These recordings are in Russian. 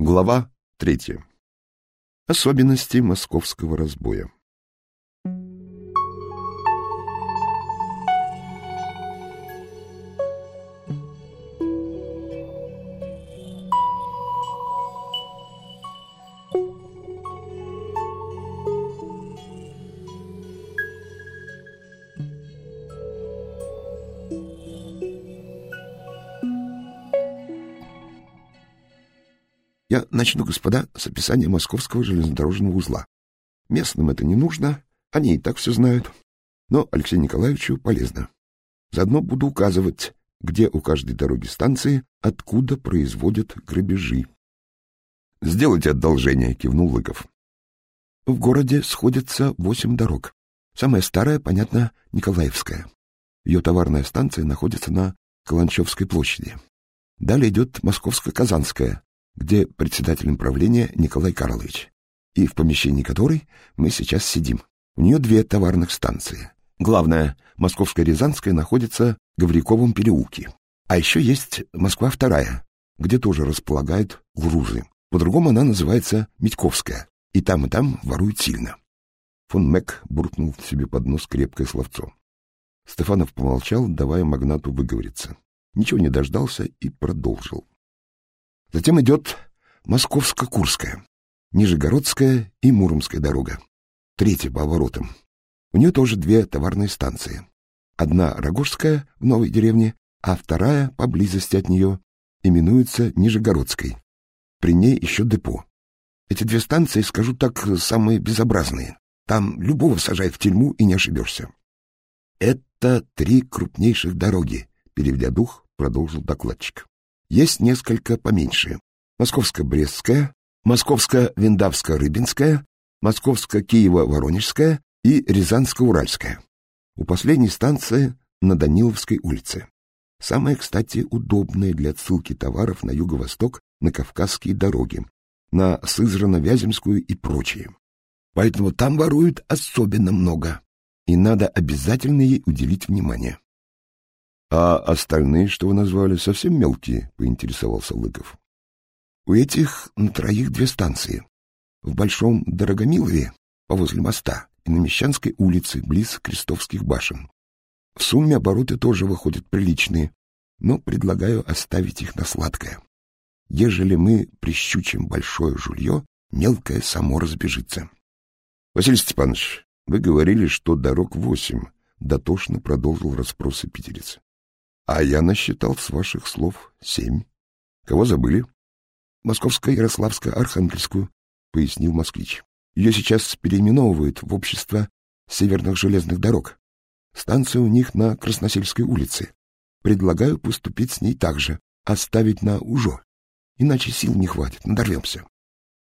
Глава третья. Особенности московского разбоя. Начну, господа, с описания московского железнодорожного узла. Местным это не нужно, они и так все знают. Но Алексею Николаевичу полезно. Заодно буду указывать, где у каждой дороги станции, откуда производят грабежи. — Сделайте одолжение, — кивнул Лыков. В городе сходятся восемь дорог. Самая старая, понятно, Николаевская. Ее товарная станция находится на Каланчевской площади. Далее идет Московско-Казанская, где председателем правления Николай Карлович, и в помещении которой мы сейчас сидим. У нее две товарных станции. Главная, Московская Рязанская, находится в Гавриковом переулке. А еще есть Москва вторая, где тоже располагают грузы. По-другому она называется Митьковская, и там, и там воруют сильно. Фон Мек буркнул себе под нос крепкое словцо. Стефанов помолчал, давая магнату выговориться. Ничего не дождался и продолжил. Затем идет Московско-Курская, Нижегородская и Муромская дорога. Третья по оборотам. У нее тоже две товарные станции. Одна Рогожская в новой деревне, а вторая, поблизости от нее, именуется Нижегородской. При ней еще депо. Эти две станции, скажу так, самые безобразные. Там любого сажают в тюрьму и не ошибешься. Это три крупнейших дороги, переведя дух, продолжил докладчик. Есть несколько поменьше. Московско-Брестская, Московско-Виндавско-Рыбинская, Московско-Киево-Воронежская и Рязанско-Уральская. У последней станции на Даниловской улице. Самая, кстати, удобная для отсылки товаров на юго-восток на Кавказские дороги, на Сызрано-Вяземскую и прочие. Поэтому там воруют особенно много, и надо обязательно ей уделить внимание. — А остальные, что вы назвали, совсем мелкие? — поинтересовался Лыков. — У этих на троих две станции. В Большом Дорогомилове, повозле моста, и на Мещанской улице, близ Крестовских башен. В сумме обороты тоже выходят приличные, но предлагаю оставить их на сладкое. Ежели мы прищучим большое жулье, мелкое само разбежится. — Василий Степанович, вы говорили, что дорог восемь, — дотошно продолжил расспросы питерец. А я насчитал с ваших слов семь. Кого забыли? Московская, Ярославская, Архангельскую, пояснил москвич. Ее сейчас переименовывают в общество северных железных дорог. Станция у них на Красносельской улице. Предлагаю поступить с ней так же, оставить на УЖО. Иначе сил не хватит, надорвемся.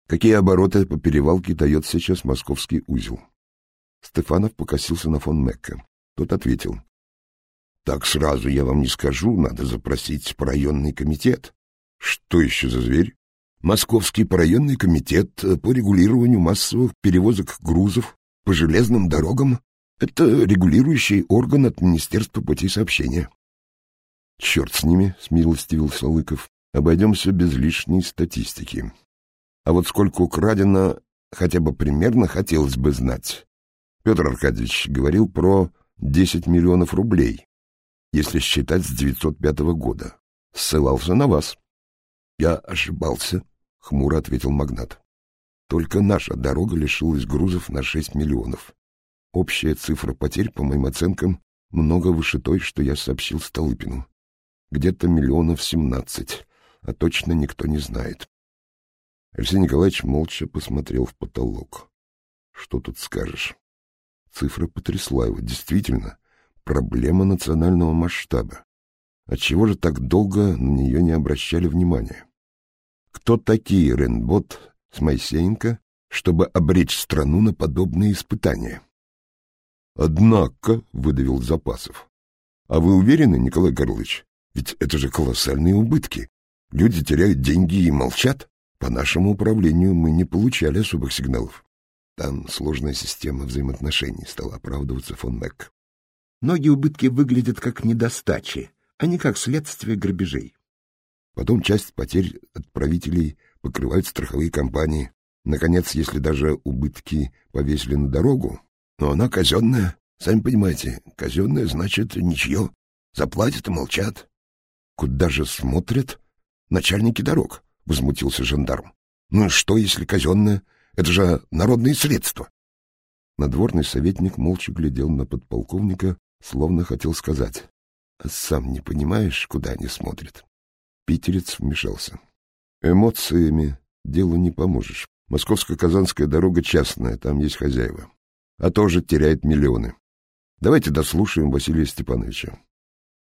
Какие обороты по перевалке дает сейчас московский узел? Стефанов покосился на фон Мекка. Тот ответил. Так сразу я вам не скажу, надо запросить по районный комитет. Что еще за зверь? Московский парайонный комитет по регулированию массовых перевозок грузов по железным дорогам — это регулирующий орган от Министерства путей сообщения. — Черт с ними, — смилостивился Лыков, — обойдемся без лишней статистики. А вот сколько украдено, хотя бы примерно хотелось бы знать. Петр Аркадьевич говорил про десять миллионов рублей если считать с 905 года. Ссылался на вас. Я ошибался, — хмуро ответил магнат. Только наша дорога лишилась грузов на 6 миллионов. Общая цифра потерь, по моим оценкам, много выше той, что я сообщил Столыпину. Где-то миллионов семнадцать, а точно никто не знает. Алексей Николаевич молча посмотрел в потолок. Что тут скажешь? Цифра потрясла его. Действительно, проблема национального масштаба. Отчего же так долго на нее не обращали внимания? Кто такие Ренбот с Моисеенко, чтобы обречь страну на подобные испытания? Однако, — выдавил Запасов, — а вы уверены, Николай Карлович? Ведь это же колоссальные убытки. Люди теряют деньги и молчат. По нашему управлению мы не получали особых сигналов. Там сложная система взаимоотношений, стал оправдываться фон Мек. Многие убытки выглядят как недостачи, а не как следствие грабежей. Потом часть потерь отправителей покрывают страховые компании. Наконец, если даже убытки повесили на дорогу, но она казенная, сами понимаете, казенная значит ничье. Заплатят и молчат. Куда же смотрят начальники дорог? — возмутился жандарм. Ну и что, если казенная? Это же народные средства. Надворный советник молча глядел на подполковника, словно хотел сказать. «А сам не понимаешь, куда они смотрят. Питерец вмешался. Эмоциями делу не поможешь. Московско-Казанская дорога частная, там есть хозяева. А тоже теряет миллионы. Давайте дослушаем Василия Степановича.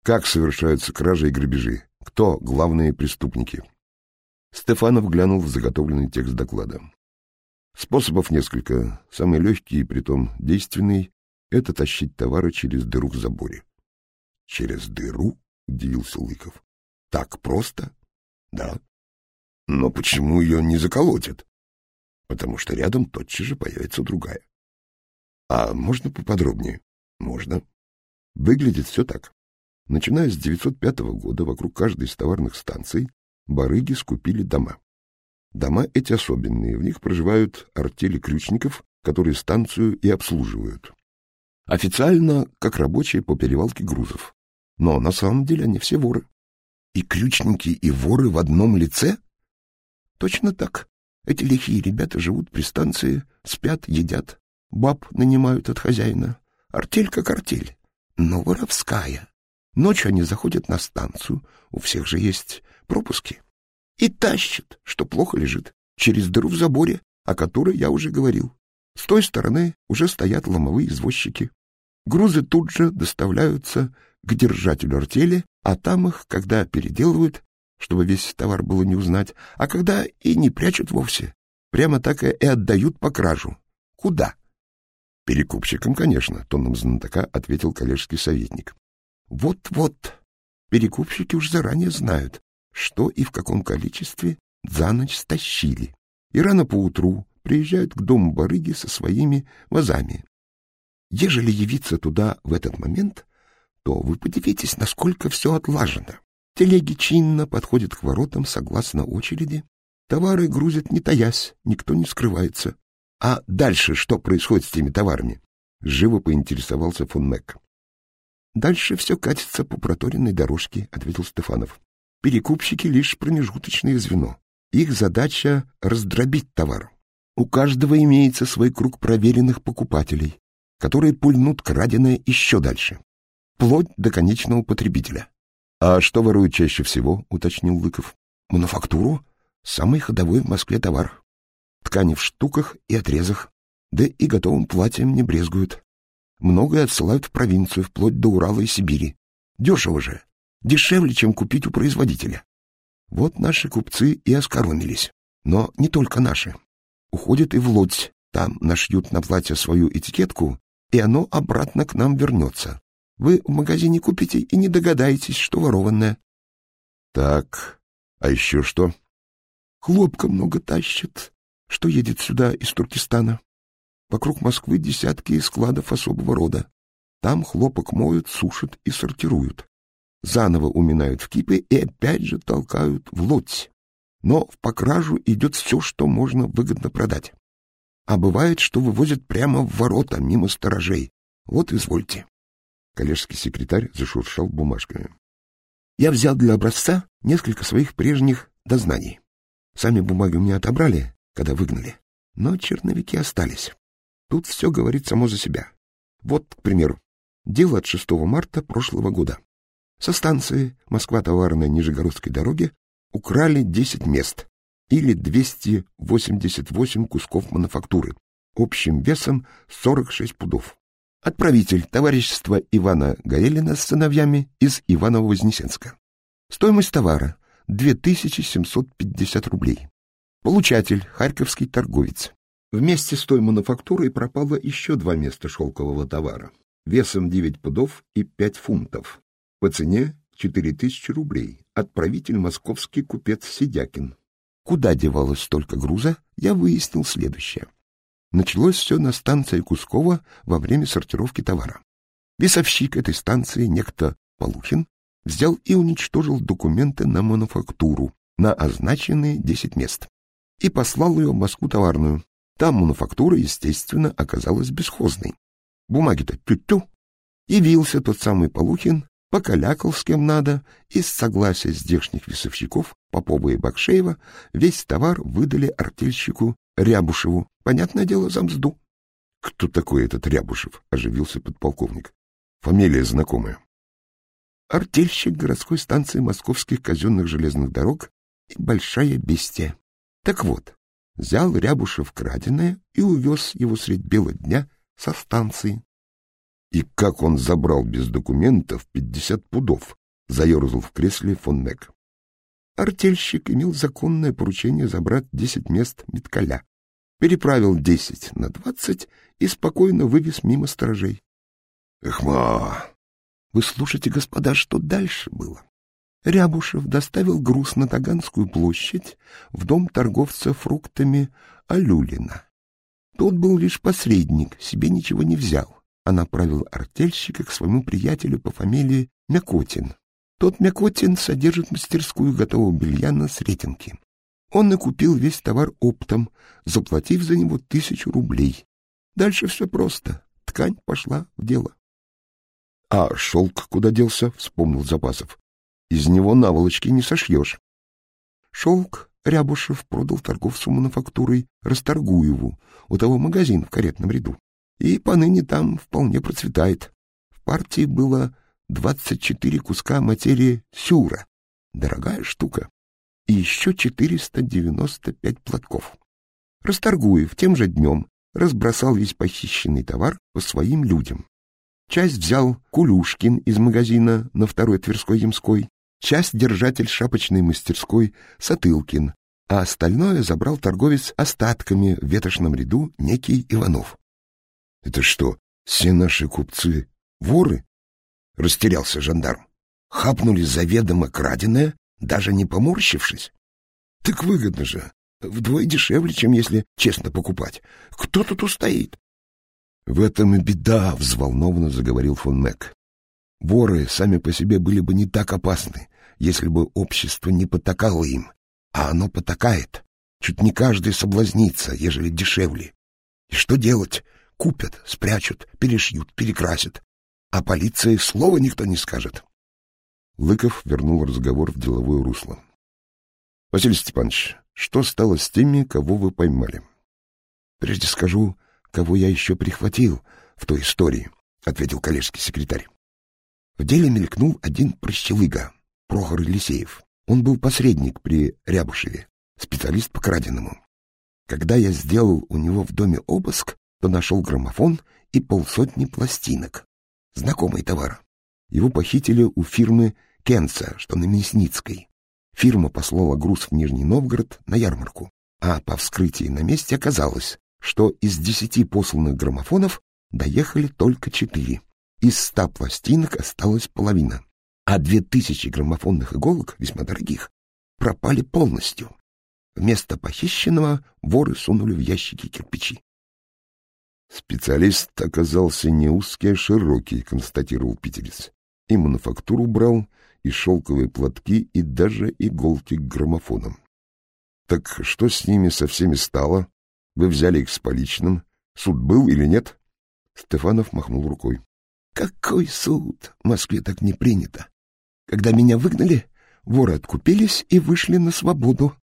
Как совершаются кражи и грабежи? Кто главные преступники? Стефанов глянул в заготовленный текст доклада. Способов несколько. Самый легкий и притом действенный — это тащить товары через дыру в заборе. — Через дыру? — удивился Лыков. — Так просто? — Да. — Но почему ее не заколотят? — Потому что рядом тотчас же появится другая. — А можно поподробнее? — Можно. Выглядит все так. Начиная с 905 года вокруг каждой из товарных станций барыги скупили дома. Дома эти особенные, в них проживают артели ключников, которые станцию и обслуживают. Официально как рабочие по перевалке грузов. Но на самом деле они все воры. И ключники, и воры в одном лице? Точно так. Эти лихие ребята живут при станции, спят, едят, баб нанимают от хозяина. Артель как артель, но воровская. Ночью они заходят на станцию, у всех же есть пропуски и тащит, что плохо лежит, через дыру в заборе, о которой я уже говорил. С той стороны уже стоят ломовые извозчики. Грузы тут же доставляются к держателю артели, а там их, когда переделывают, чтобы весь товар было не узнать, а когда и не прячут вовсе, прямо так и отдают по кражу. Куда? Перекупщикам, конечно, тоном знатока ответил коллежский советник. Вот-вот, перекупщики уж заранее знают, что и в каком количестве за ночь стащили, и рано поутру приезжают к дому барыги со своими вазами. Ежели явиться туда в этот момент, то вы подивитесь, насколько все отлажено. Телеги чинно подходят к воротам согласно очереди, товары грузят не таясь, никто не скрывается. А дальше что происходит с теми товарами? Живо поинтересовался фон Мэг. Дальше все катится по проторенной дорожке, ответил Стефанов. Перекупщики — лишь промежуточное звено. Их задача — раздробить товар. У каждого имеется свой круг проверенных покупателей, которые пульнут краденое еще дальше, вплоть до конечного потребителя. — А что воруют чаще всего? — уточнил Лыков. — Мануфактуру. Самый ходовой в Москве товар. Ткани в штуках и отрезах, да и готовым платьем не брезгуют. Многое отсылают в провинцию, вплоть до Урала и Сибири. Дешево же дешевле, чем купить у производителя. Вот наши купцы и оскоромились. Но не только наши. Уходят и в лодь, там нашьют на платье свою этикетку, и оно обратно к нам вернется. Вы в магазине купите и не догадаетесь, что ворованное. Так, а еще что? Хлопка много тащит, что едет сюда из Туркестана. Вокруг Москвы десятки складов особого рода. Там хлопок моют, сушат и сортируют заново уминают в кипы и опять же толкают в лодь. Но в покражу идет все, что можно выгодно продать. А бывает, что вывозят прямо в ворота, мимо сторожей. Вот извольте. Коллежский секретарь зашуршал бумажками. Я взял для образца несколько своих прежних дознаний. Сами бумаги у меня отобрали, когда выгнали, но черновики остались. Тут все говорит само за себя. Вот, к примеру, дело от 6 марта прошлого года. Со станции Москва-Товарной Нижегородской дороги украли 10 мест или 288 кусков мануфактуры общим весом 46 пудов. Отправитель товарищества Ивана Горелина с сыновьями из Иваново-Вознесенска. Стоимость товара 2750 рублей. Получатель Харьковский торговец. Вместе с той мануфактурой пропало еще два места шелкового товара весом 9 пудов и 5 фунтов по цене 4000 рублей. Отправитель московский купец Сидякин. Куда девалось столько груза, я выяснил следующее. Началось все на станции Кускова во время сортировки товара. Весовщик этой станции, некто Полухин, взял и уничтожил документы на мануфактуру на означенные 10 мест. и послал ее в Москву товарную. Там мануфактура, естественно, оказалась бесхозной. Бумаги-то тю-тю. Явился тот самый Полухин, покалякал с кем надо, и с согласия здешних весовщиков, Попова и Бакшеева, весь товар выдали артельщику Рябушеву. Понятное дело, за мзду. — Кто такой этот Рябушев? — оживился подполковник. — Фамилия знакомая. Артельщик городской станции московских казенных железных дорог и большая бестия. Так вот, взял Рябушев краденое и увез его средь бела дня со станции. И как он забрал без документов пятьдесят пудов, заерзал в кресле фон Мек. Артельщик имел законное поручение забрать десять мест меткаля, переправил десять на двадцать и спокойно вывез мимо сторожей. Эхма! Вы слушайте, господа, что дальше было. Рябушев доставил груз на Таганскую площадь в дом торговца фруктами Алюлина. Тот был лишь посредник, себе ничего не взял, а направил артельщика к своему приятелю по фамилии Мякотин. Тот Мякотин содержит мастерскую готового белья на Сретенке. Он и купил весь товар оптом, заплатив за него тысячу рублей. Дальше все просто. Ткань пошла в дело. — А шелк куда делся? — вспомнил Запасов. — Из него наволочки не сошьешь. Шелк Рябушев продал торговцу мануфактурой Расторгуеву, у того магазин в каретном ряду. И поныне там вполне процветает. В партии было двадцать четыре куска материи сюра. Дорогая штука. И еще четыреста девяносто пять платков. Расторгуев тем же днем разбросал весь похищенный товар по своим людям. Часть взял Кулюшкин из магазина на второй Тверской Ямской, часть держатель шапочной мастерской Сатылкин, а остальное забрал торговец остатками в ветошном ряду некий Иванов. — Это что, все наши купцы воры? — растерялся жандарм. — Хапнули заведомо краденое, даже не поморщившись? — Так выгодно же, вдвое дешевле, чем если честно покупать. Кто тут устоит? — В этом и беда, — взволнованно заговорил фон Мек. Воры сами по себе были бы не так опасны, если бы общество не потакало им, а оно потакает. Чуть не каждый соблазнится, ежели дешевле. И что делать? Купят, спрячут, перешьют, перекрасят. А полиции слова никто не скажет. Лыков вернул разговор в деловое русло. — Василий Степанович, что стало с теми, кого вы поймали? — Прежде скажу, кого я еще прихватил в той истории, — ответил коллежский секретарь. В деле мелькнул один прощелыга, Прохор Елисеев. Он был посредник при Рябушеве, специалист по краденому. Когда я сделал у него в доме обыск, то нашел граммофон и полсотни пластинок. Знакомый товар. Его похитили у фирмы Кенца, что на Мясницкой. Фирма послала груз в Нижний Новгород на ярмарку, а по вскрытии на месте оказалось, что из десяти посланных граммофонов доехали только четыре. Из ста пластинок осталась половина а две тысячи граммофонных иголок, весьма дорогих, пропали полностью. Вместо похищенного воры сунули в ящики кирпичи. Специалист оказался не узкий, а широкий, констатировал питерец. И мануфактуру брал, и шелковые платки, и даже иголки к граммофонам. Так что с ними со всеми стало? Вы взяли их с поличным. Суд был или нет? Стефанов махнул рукой. Какой суд? В Москве так не принято. Когда меня выгнали, воры откупились и вышли на свободу.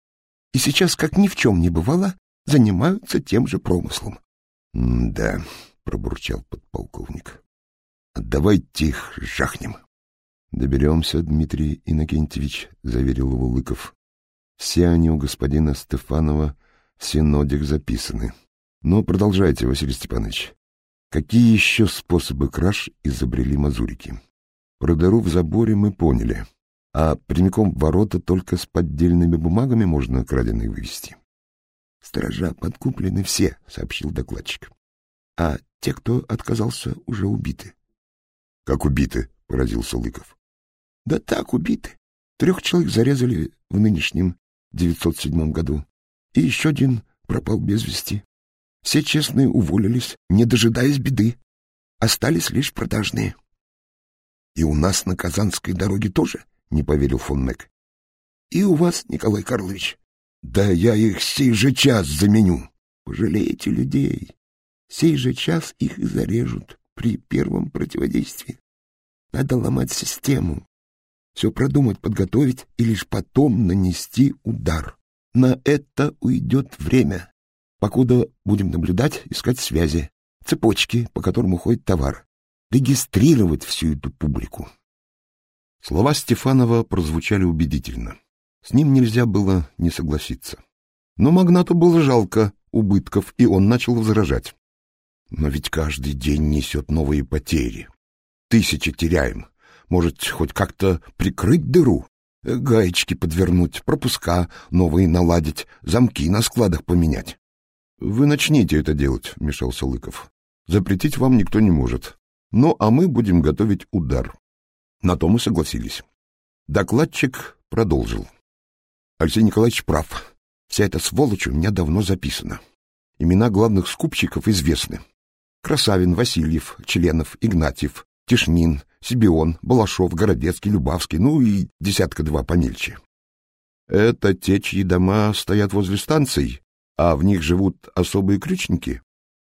И сейчас, как ни в чем не бывало, занимаются тем же промыслом. — Да, — пробурчал подполковник. — Давайте их жахнем. — Доберемся, Дмитрий Иннокентьевич, — заверил его Лыков. — Все они у господина Стефанова в синодик записаны. Но продолжайте, Василий Степанович. Какие еще способы краж изобрели мазурики? Про дыру в заборе мы поняли, а прямиком в ворота только с поддельными бумагами можно краденые вывести. — Сторожа подкуплены все, — сообщил докладчик. — А те, кто отказался, уже убиты. — Как убиты? — поразился Лыков. — Да так, убиты. Трех человек зарезали в нынешнем 907 году, и еще один пропал без вести. Все честные уволились, не дожидаясь беды. Остались лишь продажные. — И у нас на Казанской дороге тоже? — не поверил фон Мек. — И у вас, Николай Карлович. Да я их сей же час заменю. Пожалеете людей. Сей же час их и зарежут при первом противодействии. Надо ломать систему, все продумать, подготовить и лишь потом нанести удар. На это уйдет время, покуда будем наблюдать, искать связи, цепочки, по которым уходит товар, регистрировать всю эту публику. Слова Стефанова прозвучали убедительно. С ним нельзя было не согласиться. Но магнату было жалко убытков, и он начал возражать. Но ведь каждый день несет новые потери. Тысячи теряем. Может, хоть как-то прикрыть дыру? Гаечки подвернуть, пропуска новые наладить, замки на складах поменять. — Вы начните это делать, — вмешался Лыков. — Запретить вам никто не может. Ну, а мы будем готовить удар. На то мы согласились. Докладчик продолжил. Алексей Николаевич прав. Вся эта сволочь у меня давно записана. Имена главных скупщиков известны. Красавин, Васильев, Членов, Игнатьев, Тишнин, Сибион, Балашов, Городецкий, Любавский, ну и десятка-два помельче. Это те, чьи дома стоят возле станций, а в них живут особые ключники.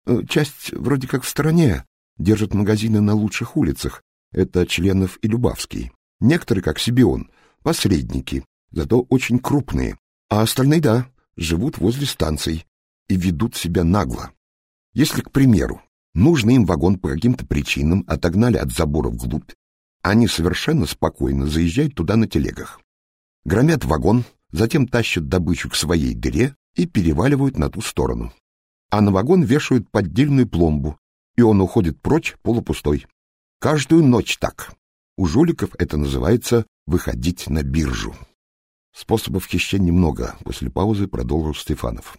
Э, часть вроде как в стороне, держат магазины на лучших улицах. Это Членов и Любавский. Некоторые, как Сибион, посредники, зато очень крупные. А остальные, да, живут возле станций и ведут себя нагло. Если, к примеру, Нужный им вагон по каким-то причинам отогнали от забора вглубь. Они совершенно спокойно заезжают туда на телегах. Громят вагон, затем тащат добычу к своей дыре и переваливают на ту сторону. А на вагон вешают поддельную пломбу, и он уходит прочь полупустой. Каждую ночь так. У жуликов это называется «выходить на биржу». Способов хищения много, после паузы продолжил Стефанов.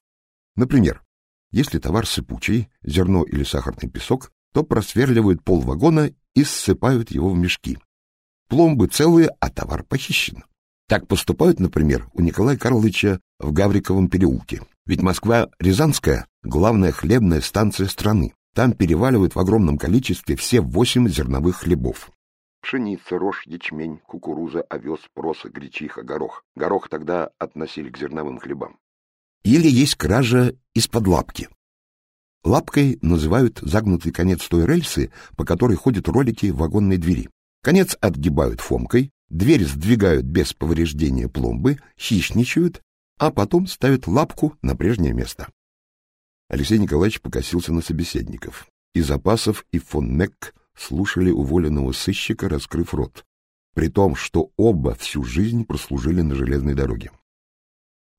Например, если товар сыпучий, зерно или сахарный песок, то просверливают пол вагона и ссыпают его в мешки. Пломбы целые, а товар похищен. Так поступают, например, у Николая Карловича в Гавриковом переулке. Ведь Москва Рязанская — главная хлебная станция страны. Там переваливают в огромном количестве все восемь зерновых хлебов. Пшеница, рожь, ячмень, кукуруза, овес, проса, гречиха, горох. Горох тогда относили к зерновым хлебам. Или есть кража из-под лапки. Лапкой называют загнутый конец той рельсы, по которой ходят ролики вагонной двери. Конец отгибают фомкой, дверь сдвигают без повреждения пломбы, хищничают, а потом ставят лапку на прежнее место. Алексей Николаевич покосился на собеседников. И Запасов, и фон Мек слушали уволенного сыщика, раскрыв рот, при том, что оба всю жизнь прослужили на железной дороге.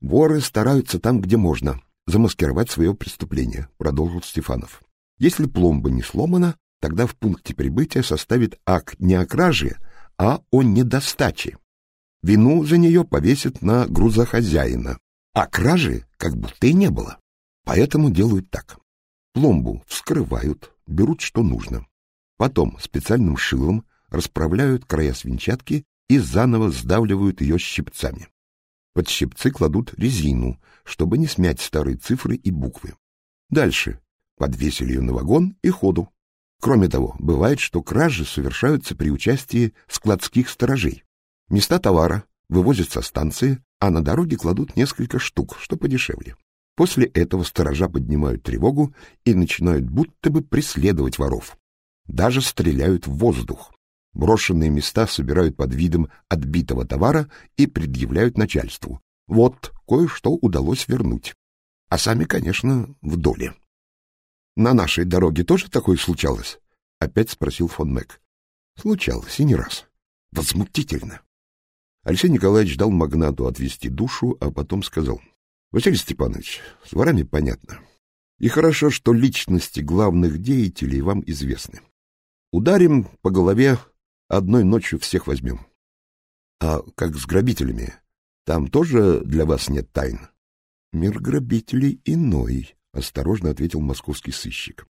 Воры стараются там, где можно, замаскировать свое преступление, продолжил Стефанов. Если пломба не сломана, тогда в пункте прибытия составит акт не о краже, а о недостаче. Вину за нее повесят на грузохозяина, а кражи как будто и не было. Поэтому делают так. Пломбу вскрывают, берут что нужно. Потом специальным шилом расправляют края свинчатки и заново сдавливают ее щипцами. Под щипцы кладут резину, чтобы не смять старые цифры и буквы. Дальше подвесили ее на вагон и ходу. Кроме того, бывает, что кражи совершаются при участии складских сторожей. Места товара вывозят со станции, а на дороге кладут несколько штук, что подешевле. После этого сторожа поднимают тревогу и начинают будто бы преследовать воров. Даже стреляют в воздух. Брошенные места собирают под видом отбитого товара и предъявляют начальству. Вот, кое-что удалось вернуть. А сами, конечно, в доле. — На нашей дороге тоже такое случалось? — опять спросил фон Мэг. — Случалось, и не раз. Возмутительно. Алексей Николаевич дал магнату отвести душу, а потом сказал. — Василий Степанович, с ворами понятно. И хорошо, что личности главных деятелей вам известны. Ударим по голове Одной ночью всех возьмем. А как с грабителями? Там тоже для вас нет тайн? Мир грабителей иной, осторожно ответил московский сыщик.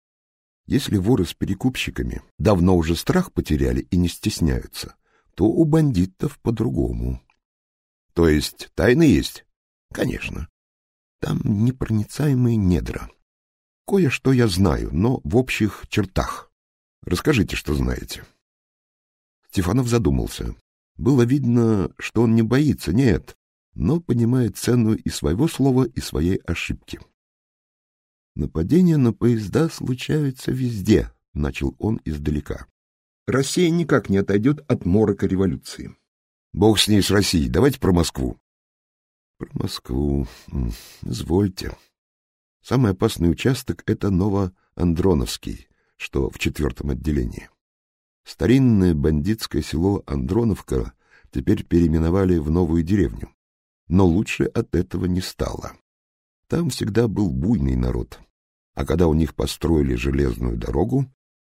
Если воры с перекупщиками давно уже страх потеряли и не стесняются, то у бандитов по-другому. То есть тайны есть? Конечно. Там непроницаемые недра. Кое-что я знаю, но в общих чертах. Расскажите, что знаете. Стефанов задумался. Было видно, что он не боится, нет. но понимает цену и своего слова, и своей ошибки. Нападения на поезда случаются везде, начал он издалека. Россия никак не отойдет от морока революции. Бог с ней, с Россией. Давайте про Москву. Про Москву. Извольте. Самый опасный участок — это Новоандроновский, что в четвертом отделении. Старинное бандитское село Андроновка теперь переименовали в новую деревню. Но лучше от этого не стало. Там всегда был буйный народ. А когда у них построили железную дорогу,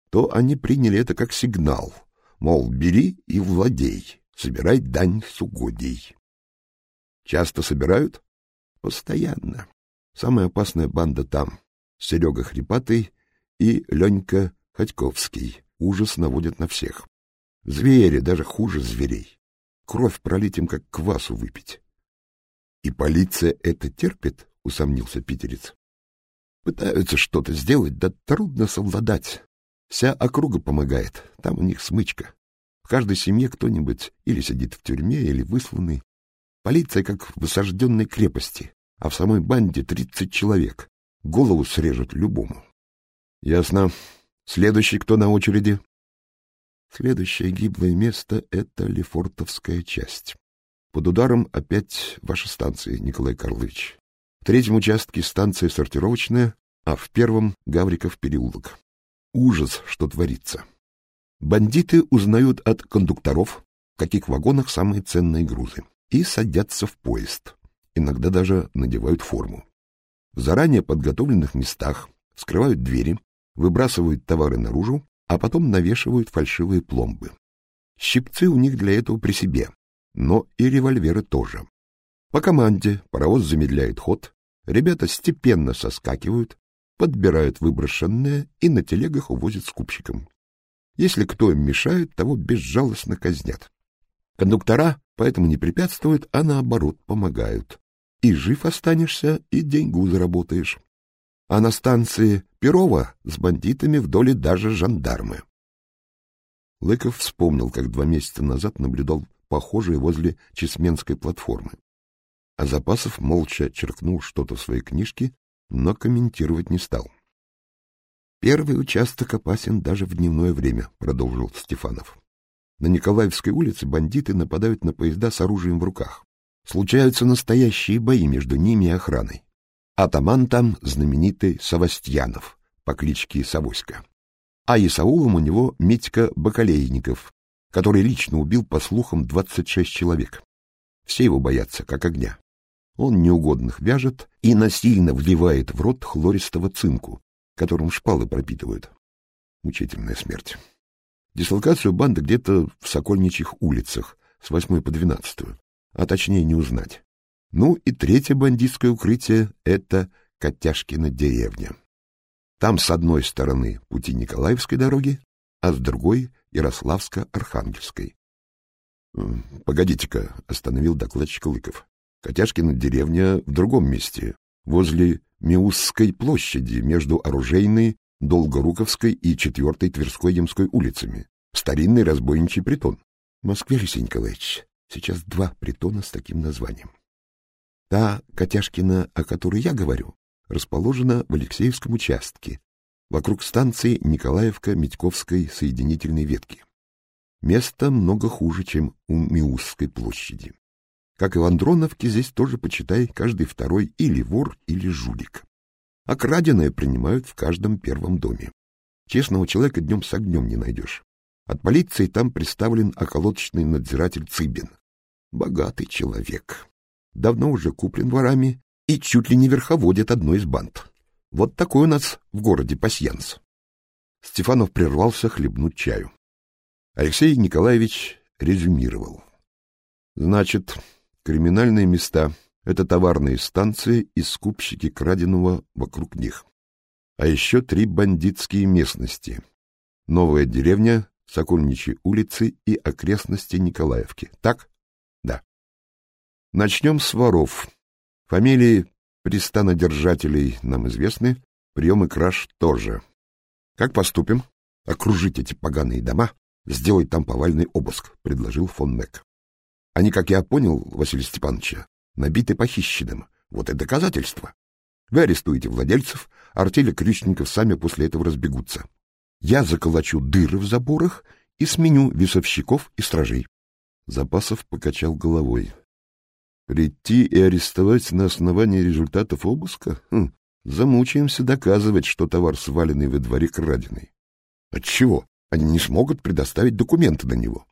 то они приняли это как сигнал, мол, бери и владей, собирай дань с угодий. Часто собирают? Постоянно. Самая опасная банда там — Серега Хрипатый и Ленька Ходьковский. Ужас наводят на всех. Звери даже хуже зверей. Кровь пролить им, как квасу выпить. — И полиция это терпит? — усомнился питерец. — Пытаются что-то сделать, да трудно совладать. Вся округа помогает, там у них смычка. В каждой семье кто-нибудь или сидит в тюрьме, или высланный. Полиция как в осажденной крепости, а в самой банде тридцать человек. Голову срежут любому. — Ясно. Следующий кто на очереди? Следующее гиблое место — это Лефортовская часть. Под ударом опять ваша станция, Николай Карлович. В третьем участке станция сортировочная, а в первом — Гавриков переулок. Ужас, что творится. Бандиты узнают от кондукторов, в каких вагонах самые ценные грузы, и садятся в поезд. Иногда даже надевают форму. В заранее подготовленных местах вскрывают двери, выбрасывают товары наружу, а потом навешивают фальшивые пломбы. Щипцы у них для этого при себе, но и револьверы тоже. По команде паровоз замедляет ход, ребята степенно соскакивают, подбирают выброшенное и на телегах увозят скупщикам. Если кто им мешает, того безжалостно казнят. Кондуктора поэтому не препятствуют, а наоборот помогают. И жив останешься, и деньгу заработаешь а на станции Перова с бандитами вдоль даже жандармы. Лыков вспомнил, как два месяца назад наблюдал похожее возле Чесменской платформы. А Запасов молча черкнул что-то в своей книжке, но комментировать не стал. «Первый участок опасен даже в дневное время», — продолжил Стефанов. «На Николаевской улице бандиты нападают на поезда с оружием в руках. Случаются настоящие бои между ними и охраной. Атаман там знаменитый Савастьянов по кличке Савоська. А Исаулом у него Митька Бакалейников, который лично убил, по слухам, 26 человек. Все его боятся, как огня. Он неугодных вяжет и насильно вливает в рот хлористого цинку, которым шпалы пропитывают. Мучительная смерть. Дислокацию банды где-то в Сокольничьих улицах с 8 по 12, а точнее не узнать. Ну и третье бандитское укрытие — это Котяшкина деревня. Там с одной стороны пути Николаевской дороги, а с другой — Ярославско-Архангельской. — Погодите-ка, — остановил докладчик Лыков. — Котяшкина деревня в другом месте, возле Миусской площади, между Оружейной, Долгоруковской и Четвертой Тверской Ямской улицами. Старинный разбойничий притон. В Москве, Алексей Николаевич, сейчас два притона с таким названием. Та Котяшкина, о которой я говорю, расположена в Алексеевском участке, вокруг станции Николаевка-Медьковской соединительной ветки. Место много хуже, чем у Миусской площади. Как и в Андроновке, здесь тоже, почитай, каждый второй или вор, или жулик. А краденое принимают в каждом первом доме. Честного человека днем с огнем не найдешь. От полиции там представлен околоточный надзиратель Цыбин. Богатый человек давно уже куплен ворами и чуть ли не верховодит одной из банд. Вот такой у нас в городе пасьянс. Стефанов прервался хлебнуть чаю. Алексей Николаевич резюмировал. Значит, криминальные места — это товарные станции и скупщики краденого вокруг них. А еще три бандитские местности. Новая деревня, Сокольничьи улицы и окрестности Николаевки. Так? Начнем с воров. Фамилии пристанодержателей нам известны, приемы краж тоже. Как поступим? Окружить эти поганые дома, сделать там повальный обыск, предложил фон Мек. Они, как я понял, Василий Степановича, набиты похищенным. Вот и доказательство. Вы арестуете владельцев, артели крючников сами после этого разбегутся. Я заколочу дыры в заборах и сменю весовщиков и стражей. Запасов покачал головой. Прийти и арестовать на основании результатов обыска? Хм, замучаемся доказывать, что товар сваленный во дворе краденый. Отчего? Они не смогут предоставить документы на него.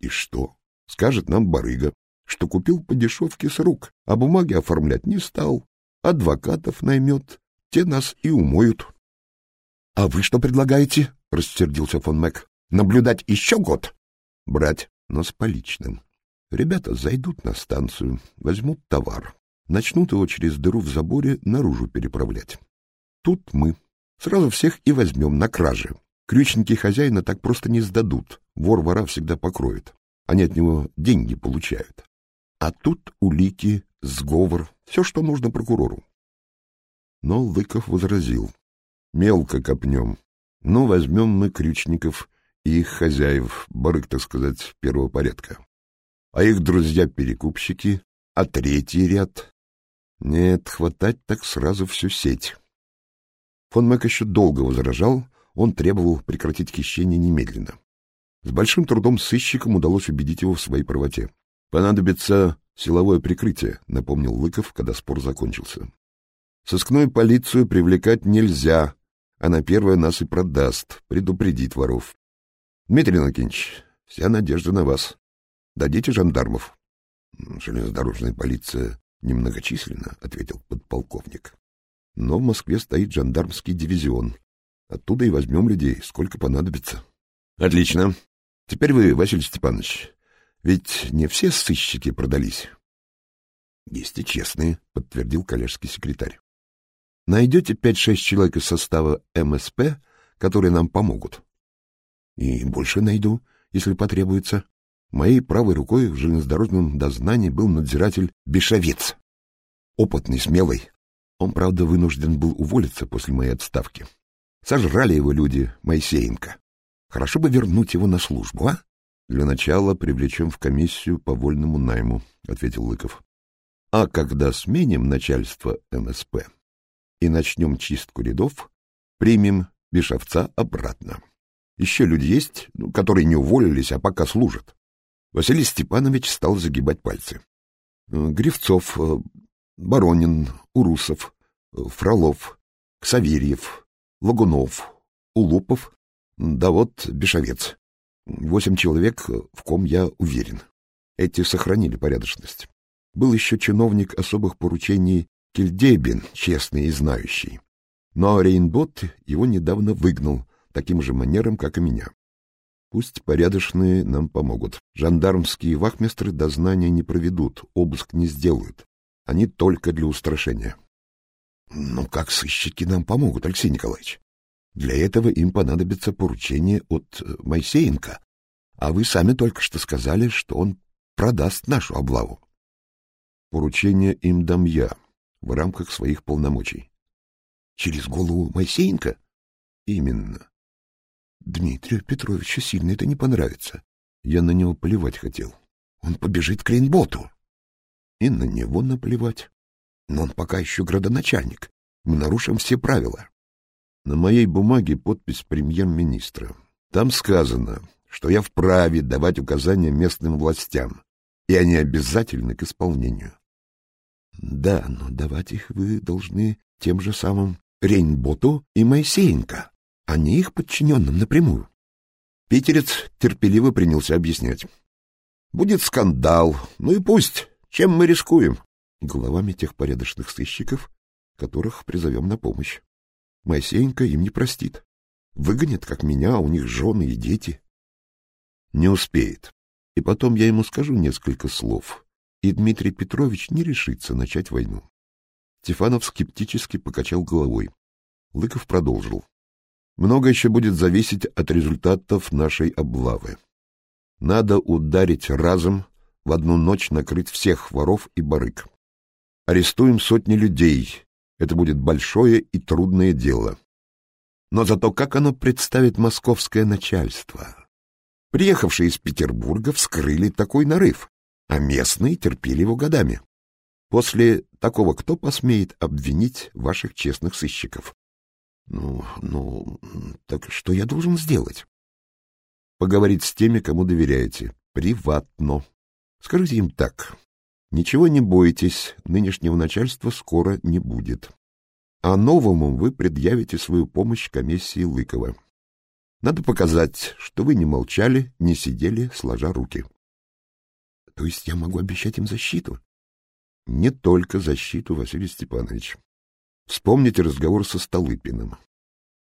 И что? Скажет нам барыга, что купил по дешевке с рук, а бумаги оформлять не стал. Адвокатов наймет, те нас и умоют. — А вы что предлагаете? — рассердился фон Мэг. — Наблюдать еще год? — Брать, но с поличным. Ребята зайдут на станцию, возьмут товар, начнут его через дыру в заборе наружу переправлять. Тут мы сразу всех и возьмем на краже. Крючники хозяина так просто не сдадут, вор вора всегда покроет. Они от него деньги получают. А тут улики, сговор, все, что нужно прокурору. Но Лыков возразил. Мелко копнем. Ну, возьмем мы крючников и их хозяев, барык, так сказать, первого порядка. А их друзья-перекупщики, а третий ряд? Нет, хватать так сразу всю сеть. Фон Мэк еще долго возражал, он требовал прекратить хищение немедленно. С большим трудом сыщикам удалось убедить его в своей правоте. «Понадобится силовое прикрытие», — напомнил Лыков, когда спор закончился. «Сыскную полицию привлекать нельзя, она первая нас и продаст, предупредит воров. Дмитрий Лакинч, вся надежда на вас. Дадите жандармов?» «Железнодорожная полиция немногочисленна», — ответил подполковник. «Но в Москве стоит жандармский дивизион. Оттуда и возьмем людей, сколько понадобится». «Отлично. Теперь вы, Василий Степанович, ведь не все сыщики продались. — Есть и честные, — подтвердил коллежский секретарь. — Найдете пять-шесть человек из состава МСП, которые нам помогут. — И больше найду, если потребуется. Моей правой рукой в железнодорожном дознании был надзиратель Бешовец. Опытный, смелый. Он, правда, вынужден был уволиться после моей отставки. Сожрали его люди Моисеенко. Хорошо бы вернуть его на службу, а? Для начала привлечем в комиссию по вольному найму, ответил Лыков. А когда сменим начальство МСП и начнем чистку рядов, примем Бешовца обратно. Еще люди есть, ну, которые не уволились, а пока служат. Василий Степанович стал загибать пальцы. Гривцов, э, Баронин, Урусов, э, Фролов, Ксаверьев, Лагунов, Улупов да вот Бешовец. Восемь человек, в ком я уверен. Эти сохранили порядочность. Был еще чиновник особых поручений Кильдейбин, честный и знающий. Но Рейнбот его недавно выгнал, таким же манером, как и меня. Пусть порядочные нам помогут. Жандармские вахмистры дознания не проведут, обыск не сделают. Они только для устрашения. — Ну, как сыщики нам помогут, Алексей Николаевич? Для этого им понадобится поручение от э, Моисеенко, а вы сами только что сказали, что он продаст нашу облаву. Поручение им дам я в рамках своих полномочий. Через голову Моисеенко? Именно. Дмитрию Петровичу сильно это не понравится. Я на него плевать хотел. Он побежит к Рейнботу. И на него наплевать. Но он пока еще градоначальник. Мы нарушим все правила. На моей бумаге подпись премьер-министра. Там сказано, что я вправе давать указания местным властям, и они обязательны к исполнению. Да, но давать их вы должны тем же самым Рейнботу и Моисеенко, а не их подчиненным напрямую. Питерец терпеливо принялся объяснять. Будет скандал, ну и пусть, чем мы рискуем? Головами тех порядочных сыщиков, которых призовем на помощь. Моисеенко им не простит. Выгонят, как меня, у них жены и дети. Не успеет. И потом я ему скажу несколько слов, и Дмитрий Петрович не решится начать войну. Стефанов скептически покачал головой. Лыков продолжил. Много еще будет зависеть от результатов нашей облавы. Надо ударить разом, в одну ночь накрыть всех воров и барыг. Арестуем сотни людей, это будет большое и трудное дело. Но зато как оно представит московское начальство? Приехавшие из Петербурга вскрыли такой нарыв, а местные терпели его годами. После такого кто посмеет обвинить ваших честных сыщиков? Ну, ну, так что я должен сделать? Поговорить с теми, кому доверяете. Приватно. Скажите им так. Ничего не бойтесь, нынешнего начальства скоро не будет. А новому вы предъявите свою помощь комиссии Лыкова. Надо показать, что вы не молчали, не сидели, сложа руки. То есть я могу обещать им защиту? Не только защиту, Василий Степанович. Вспомните разговор со Столыпиным.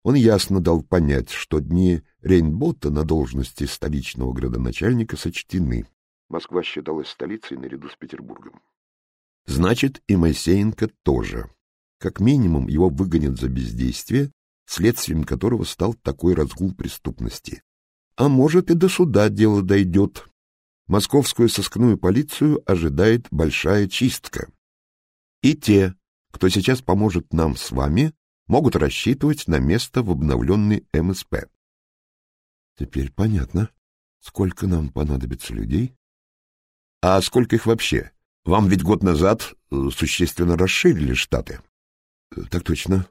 Он ясно дал понять, что дни Рейнбота на должности столичного градоначальника сочтены. Москва считалась столицей наряду с Петербургом. Значит, и Моисеенко тоже. Как минимум его выгонят за бездействие, следствием которого стал такой разгул преступности. А может, и до суда дело дойдет. Московскую сыскную полицию ожидает большая чистка. И те, кто сейчас поможет нам с вами, могут рассчитывать на место в обновленной МСП. Теперь понятно, сколько нам понадобится людей. А сколько их вообще? Вам ведь год назад э, существенно расширили штаты. Так точно.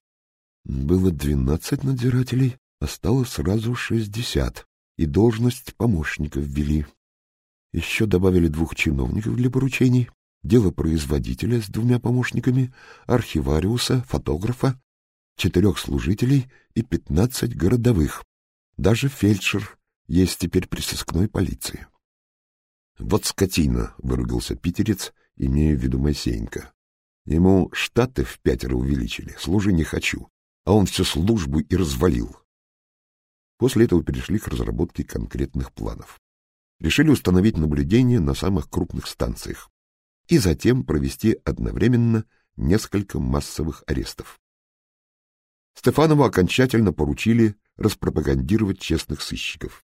Было двенадцать надзирателей, стало сразу шестьдесят, и должность помощников ввели. Еще добавили двух чиновников для поручений, дело производителя с двумя помощниками, архивариуса, фотографа, четырех служителей и пятнадцать городовых. Даже фельдшер есть теперь при сыскной полиции. Вот скотина, — выругался питерец, имея в виду Моисеенко. Ему штаты в пятеро увеличили, служи не хочу, а он всю службу и развалил. После этого перешли к разработке конкретных планов. Решили установить наблюдение на самых крупных станциях и затем провести одновременно несколько массовых арестов. Стефанову окончательно поручили распропагандировать честных сыщиков.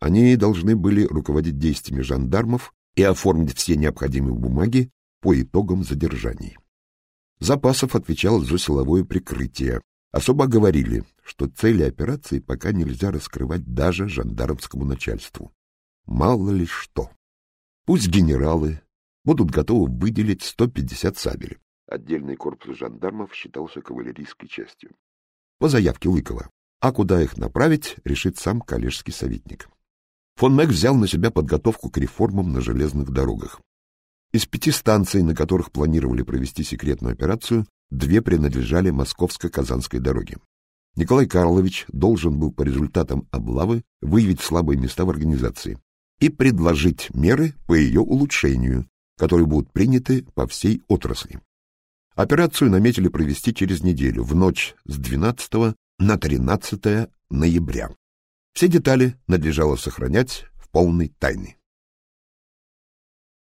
Они должны были руководить действиями жандармов и оформить все необходимые бумаги по итогам задержаний. Запасов отвечал за силовое прикрытие. Особо говорили, что цели операции пока нельзя раскрывать даже жандармскому начальству. Мало ли что. Пусть генералы будут готовы выделить 150 сабель. Отдельный корпус жандармов считался кавалерийской частью. По заявке Лыкова. А куда их направить, решит сам коллежский советник. Фон Мэг взял на себя подготовку к реформам на железных дорогах. Из пяти станций, на которых планировали провести секретную операцию, две принадлежали Московско-Казанской дороге. Николай Карлович должен был по результатам облавы выявить слабые места в организации и предложить меры по ее улучшению, которые будут приняты по всей отрасли. Операцию наметили провести через неделю, в ночь с 12 на 13 ноября. Все детали надлежало сохранять в полной тайне.